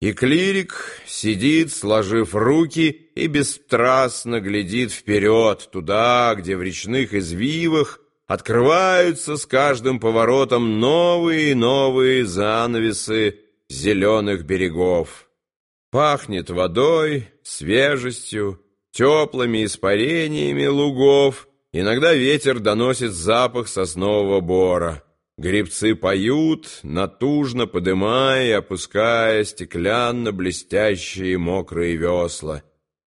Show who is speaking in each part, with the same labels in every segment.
Speaker 1: И клирик сидит, сложив руки, и бесстрастно глядит вперед, туда, где в речных извивах открываются с каждым поворотом новые и новые занавесы зеленых берегов. Пахнет водой, свежестью, теплыми испарениями лугов, иногда ветер доносит запах соснового бора. Гребцы поют, натужно подымая и опуская стеклянно-блестящие мокрые весла.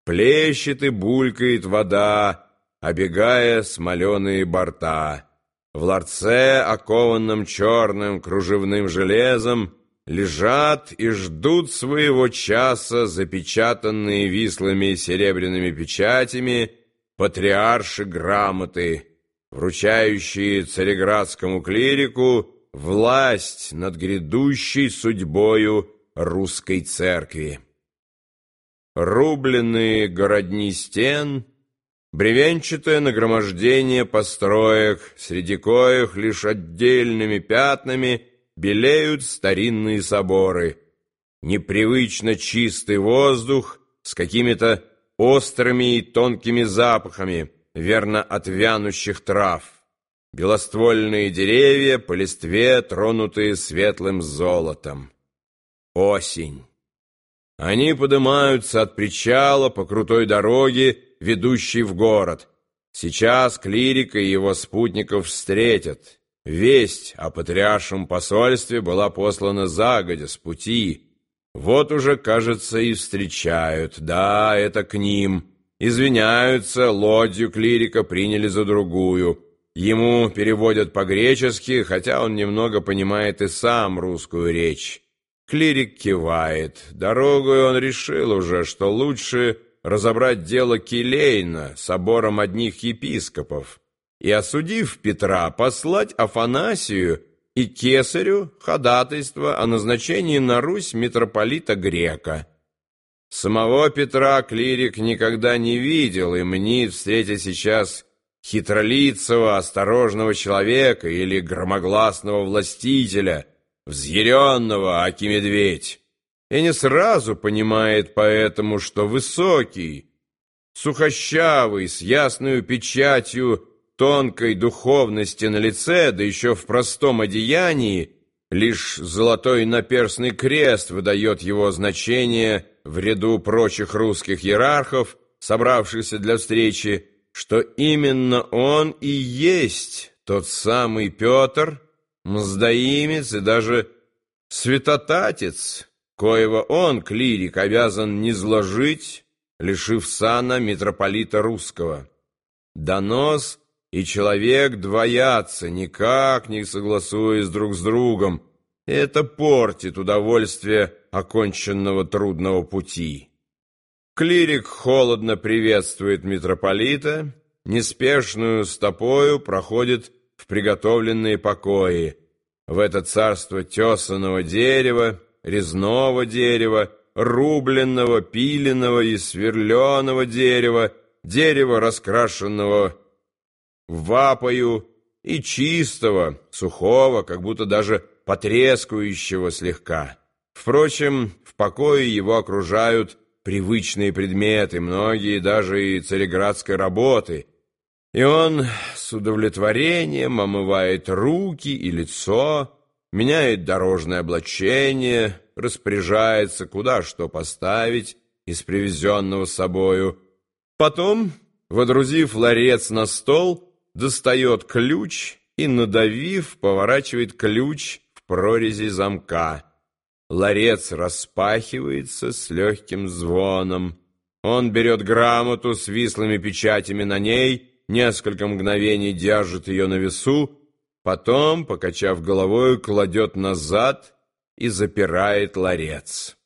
Speaker 1: Плещет и булькает вода, обегая смоленые борта. В ларце, окованном черным кружевным железом, лежат и ждут своего часа запечатанные вислыми серебряными печатями патриарши грамоты, вручающие цареградскому клирику власть над грядущей судьбою русской церкви. Рубленные городни стен, бревенчатое нагромождение построек, среди коих лишь отдельными пятнами белеют старинные соборы, непривычно чистый воздух с какими-то острыми и тонкими запахами, верно от вянущих трав, белоствольные деревья по листве, тронутые светлым золотом. Осень. Они поднимаются от причала по крутой дороге, ведущей в город. Сейчас клирика и его спутников встретят. Весть о патриаршем посольстве была послана загодя с пути. Вот уже, кажется, и встречают. Да, это к ним. Извиняются, лодью клирика приняли за другую. Ему переводят по-гречески, хотя он немного понимает и сам русскую речь. Клирик кивает. Дорогой он решил уже, что лучше разобрать дело Килейна собором одних епископов и, осудив Петра, послать Афанасию и кесарю ходатайство о назначении на Русь митрополита Грека. Самого Петра клирик никогда не видел и мнит, встретя сейчас хитролицего, осторожного человека или громогласного властителя, взъяренного аки-медведь, и не сразу понимает поэтому, что высокий, сухощавый, с ясную печатью тонкой духовности на лице, да еще в простом одеянии, лишь золотой наперстный крест выдает его значение в ряду прочих русских иерархов, собравшихся для встречи, что именно он и есть тот самый Петр, мздоимец и даже святотатец, коего он, клирик, обязан низложить, лишив сана митрополита русского. Донос и человек двоятся, никак не согласуясь друг с другом, это портит удовольствие оконченного трудного пути. Клирик холодно приветствует митрополита, неспешную стопою проходит в приготовленные покои. В это царство тесаного дерева, резного дерева, рубленного, пиленного и сверленого дерева, дерева, раскрашенного вапою, и чистого, сухого, как будто даже потрескивающего слегка. Впрочем, в покое его окружают привычные предметы, многие даже и цареградской работы, и он с удовлетворением омывает руки и лицо, меняет дорожное облачение, распоряжается, куда что поставить из привезенного собою. Потом, водрузив ларец на стол, достает ключ и, надавив, поворачивает ключ в прорези замка. Ларец распахивается с легким звоном. Он берет грамоту с вислыми печатями на ней, несколько мгновений держит ее на весу, потом, покачав головой, кладет назад и запирает ларец.